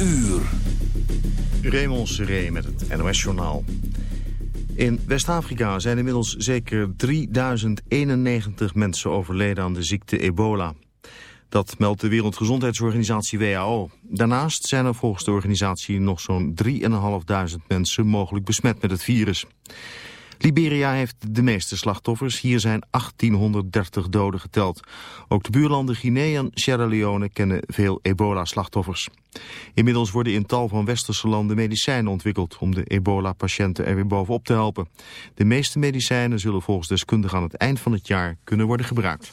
uur. Raymond Seré met het NOS-journaal. In West-Afrika zijn inmiddels zeker 3091 mensen overleden aan de ziekte ebola. Dat meldt de Wereldgezondheidsorganisatie WHO. Daarnaast zijn er volgens de organisatie nog zo'n 3.500 mensen mogelijk besmet met het virus. Liberia heeft de meeste slachtoffers. Hier zijn 1830 doden geteld. Ook de buurlanden Guinea en Sierra Leone kennen veel ebola-slachtoffers. Inmiddels worden in tal van westerse landen medicijnen ontwikkeld... om de ebola-patiënten er weer bovenop te helpen. De meeste medicijnen zullen volgens deskundigen aan het eind van het jaar kunnen worden gebruikt.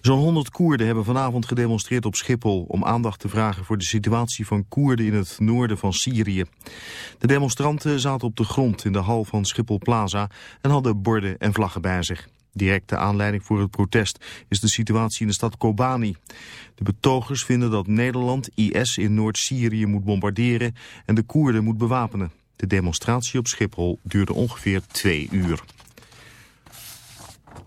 Zo'n 100 Koerden hebben vanavond gedemonstreerd op Schiphol... om aandacht te vragen voor de situatie van Koerden in het noorden van Syrië. De demonstranten zaten op de grond in de hal van Schiphol Plaza... en hadden borden en vlaggen bij zich. Directe aanleiding voor het protest is de situatie in de stad Kobani. De betogers vinden dat Nederland IS in Noord-Syrië moet bombarderen... en de Koerden moet bewapenen. De demonstratie op Schiphol duurde ongeveer twee uur.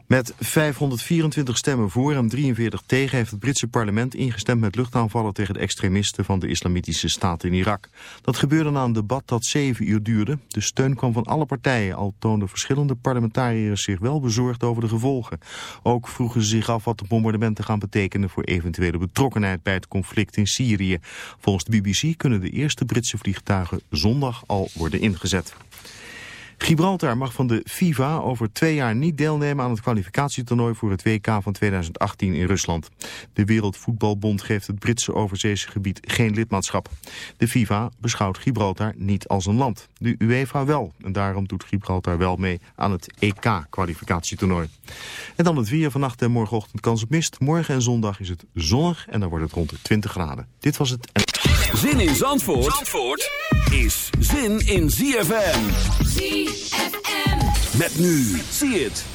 Met 524 stemmen voor en 43 tegen heeft het Britse parlement ingestemd met luchtaanvallen tegen de extremisten van de islamitische staat in Irak. Dat gebeurde na een debat dat zeven uur duurde. De steun kwam van alle partijen, al toonden verschillende parlementariërs zich wel bezorgd over de gevolgen. Ook vroegen ze zich af wat de bombardementen gaan betekenen voor eventuele betrokkenheid bij het conflict in Syrië. Volgens de BBC kunnen de eerste Britse vliegtuigen zondag al worden ingezet. Gibraltar mag van de FIFA over twee jaar niet deelnemen aan het kwalificatietoernooi voor het WK van 2018 in Rusland. De Wereldvoetbalbond geeft het Britse overzeese gebied geen lidmaatschap. De FIFA beschouwt Gibraltar niet als een land. De UEFA wel. En daarom doet Gibraltar wel mee aan het EK-kwalificatietoernooi. En dan het weer vannacht en morgenochtend kans op mist. Morgen en zondag is het zonnig en dan wordt het rond de 20 graden. Dit was het. Zin in Zandvoort, Zandvoort is zin in ZFM. Met nu. Zie het.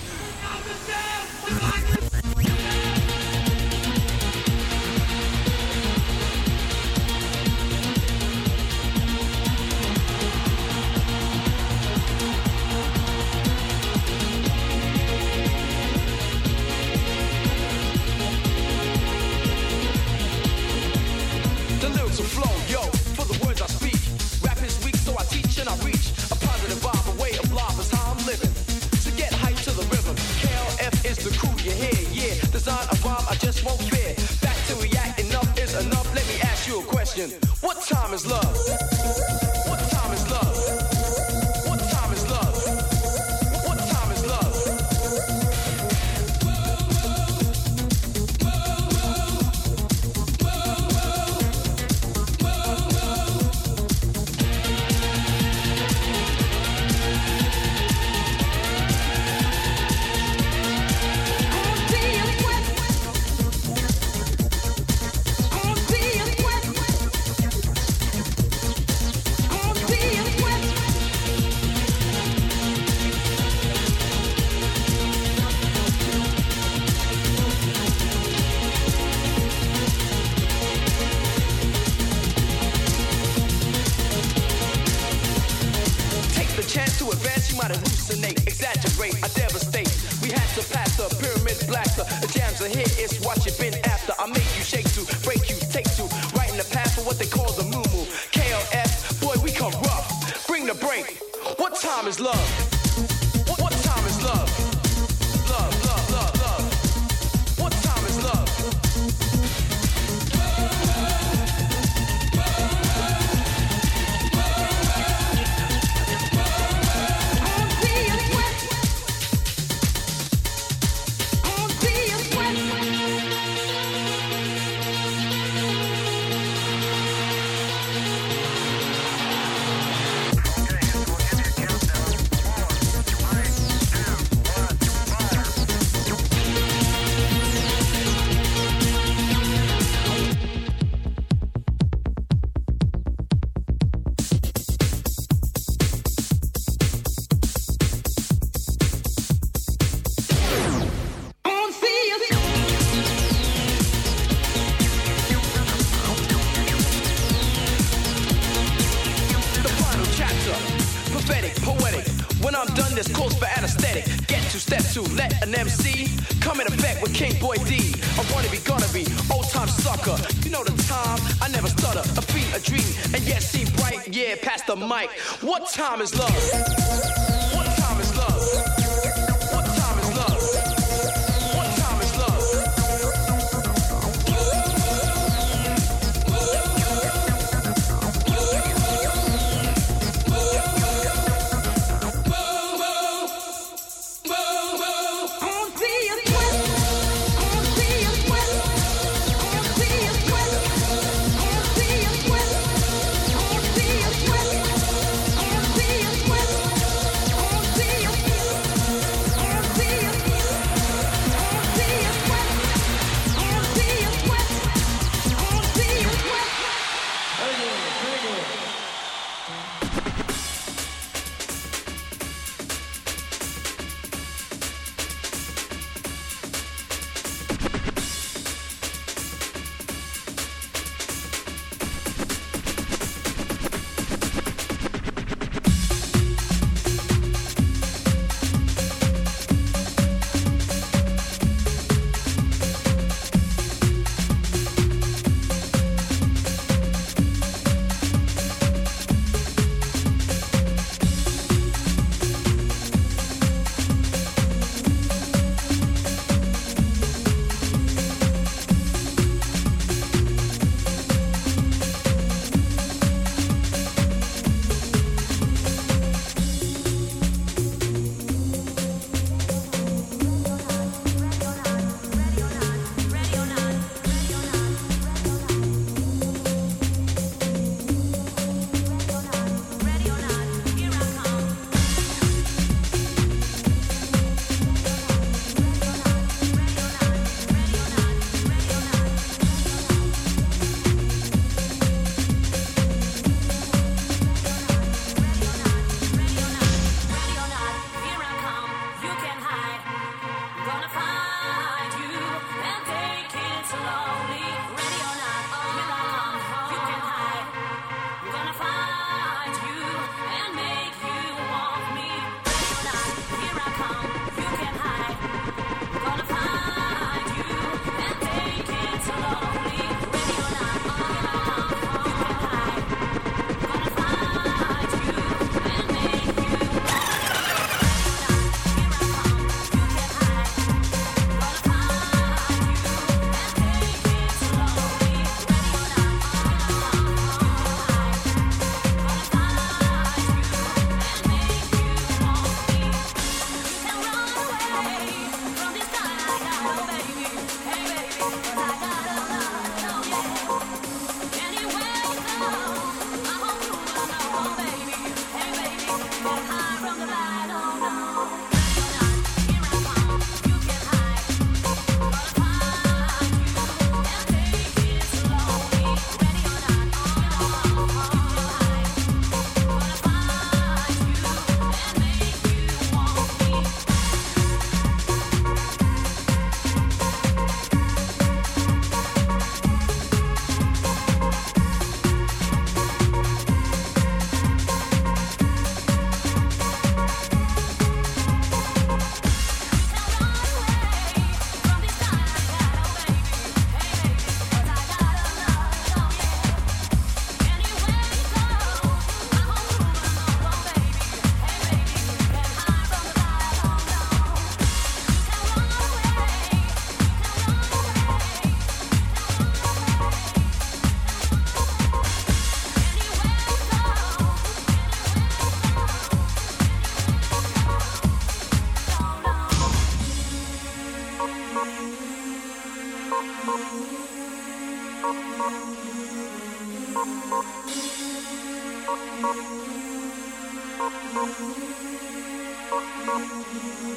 Is love. Time is love?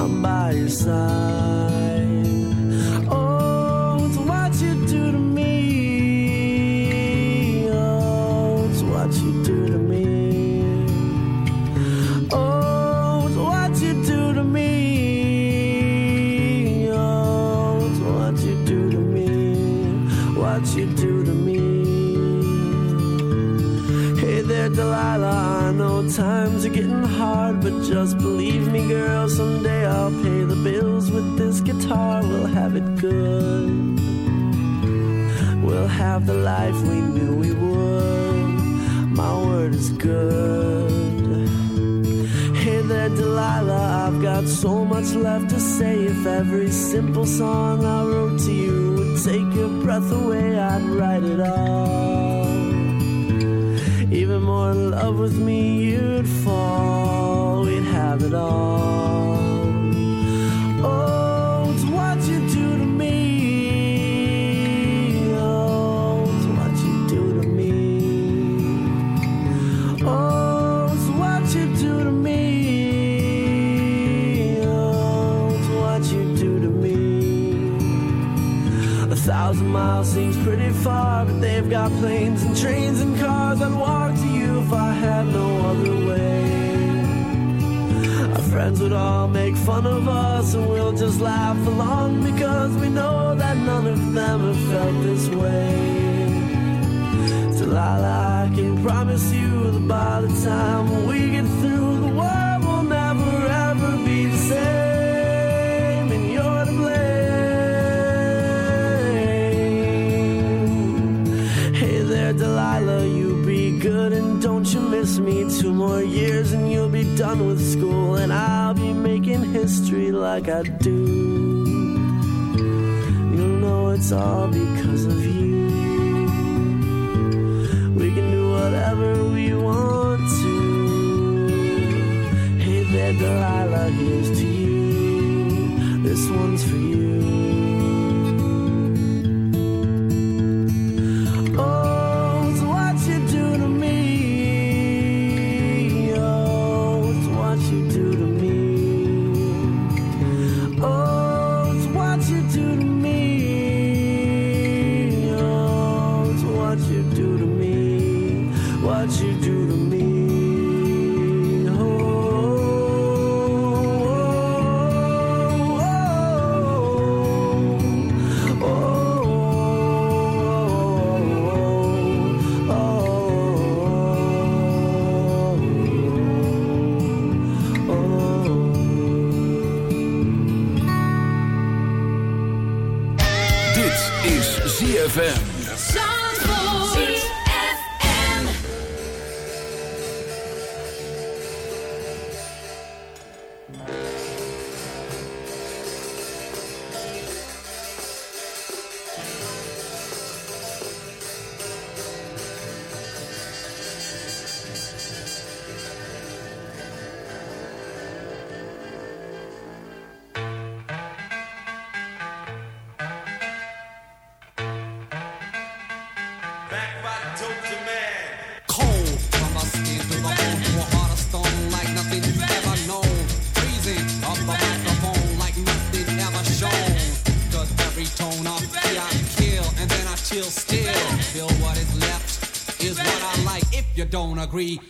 I'm by your side. have to say if every simple song I wrote to you would take your breath away? ZFM. free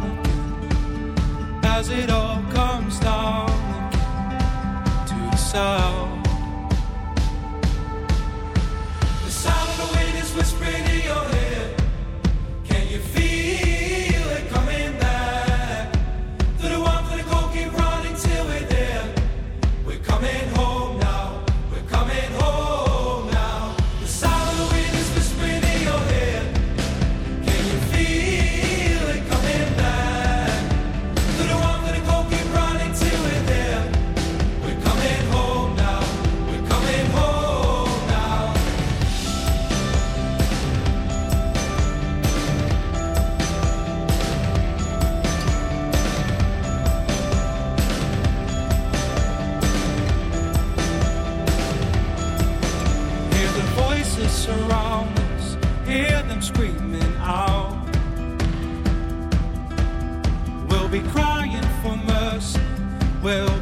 as it all comes down to the sound. The sound of the wind is whispering in your head.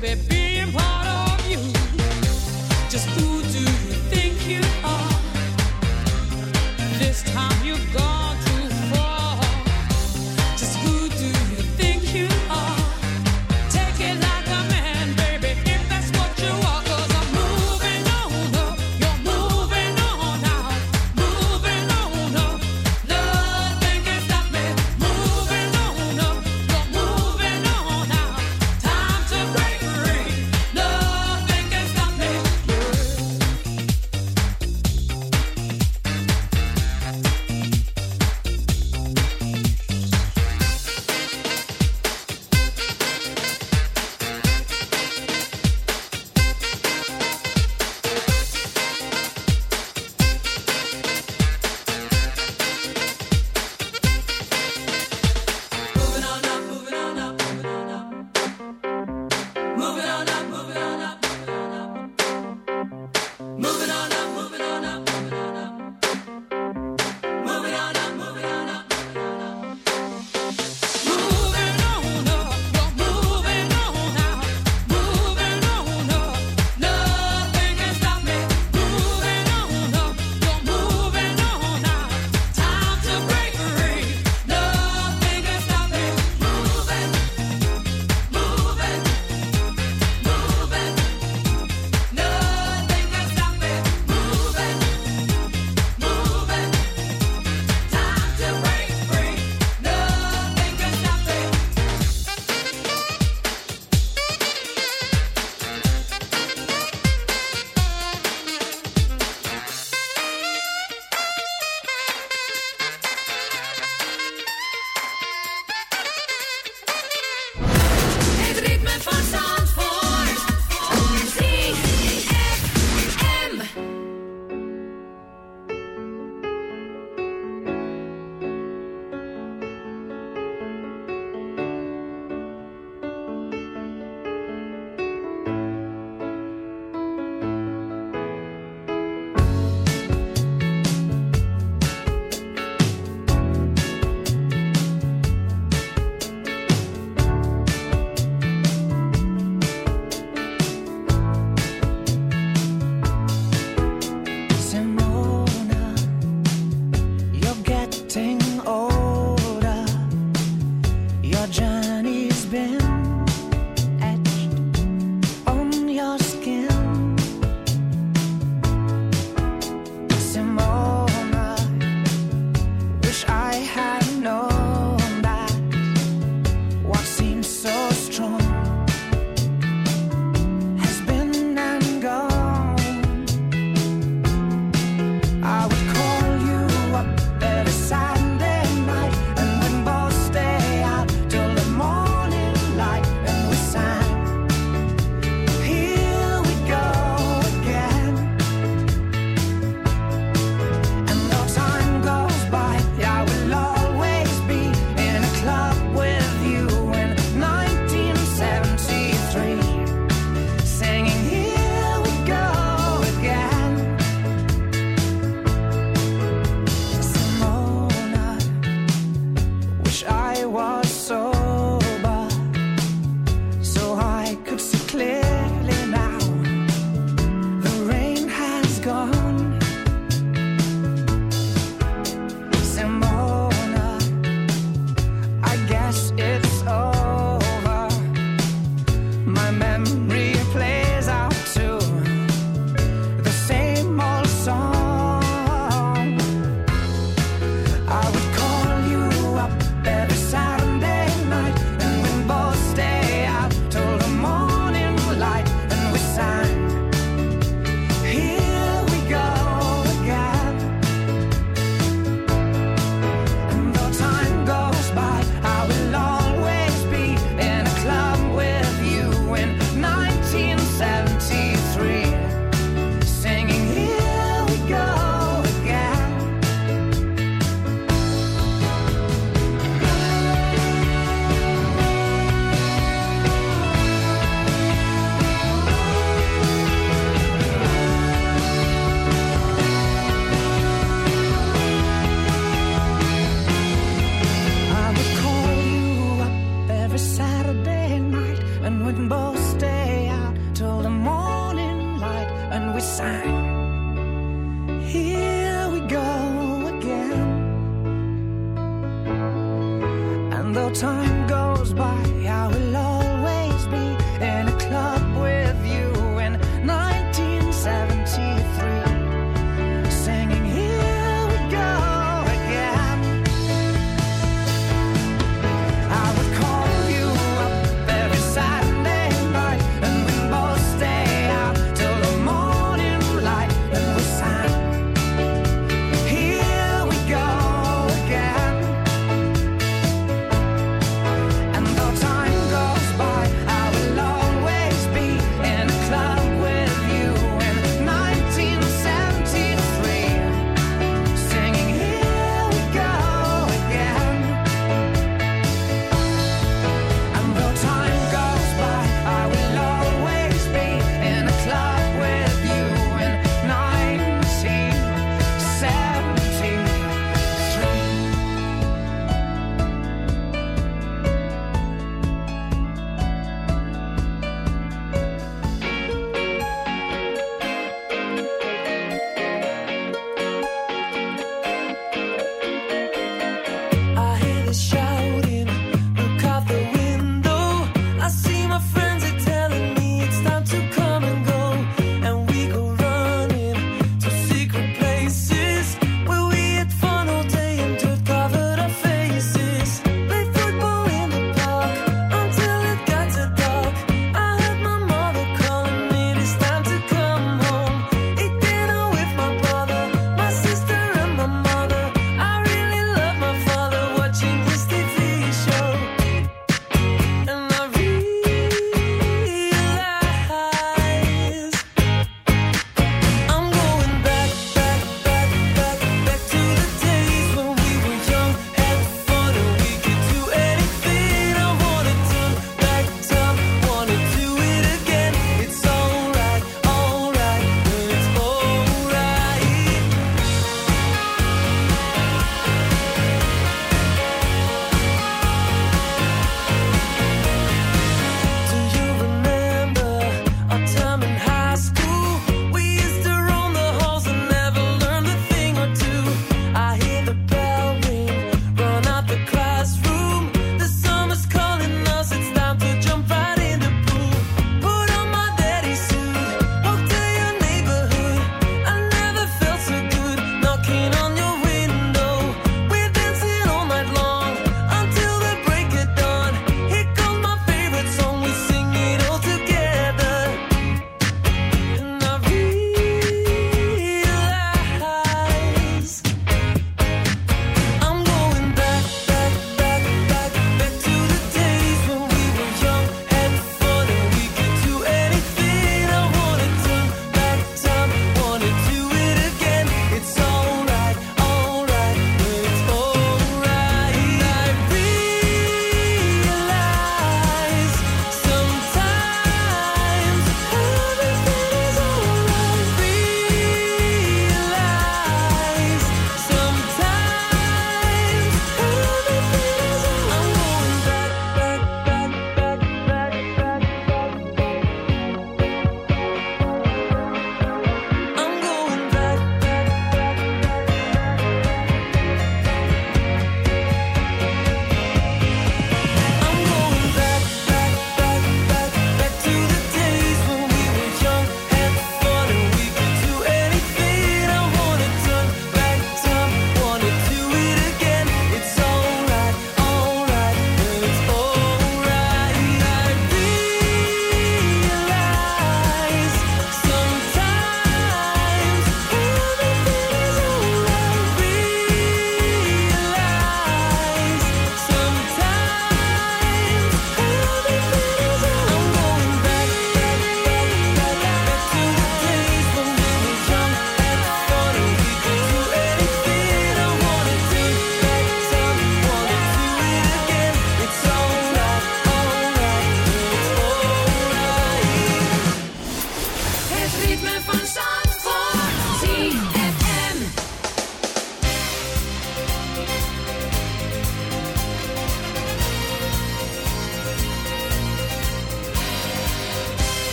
baby.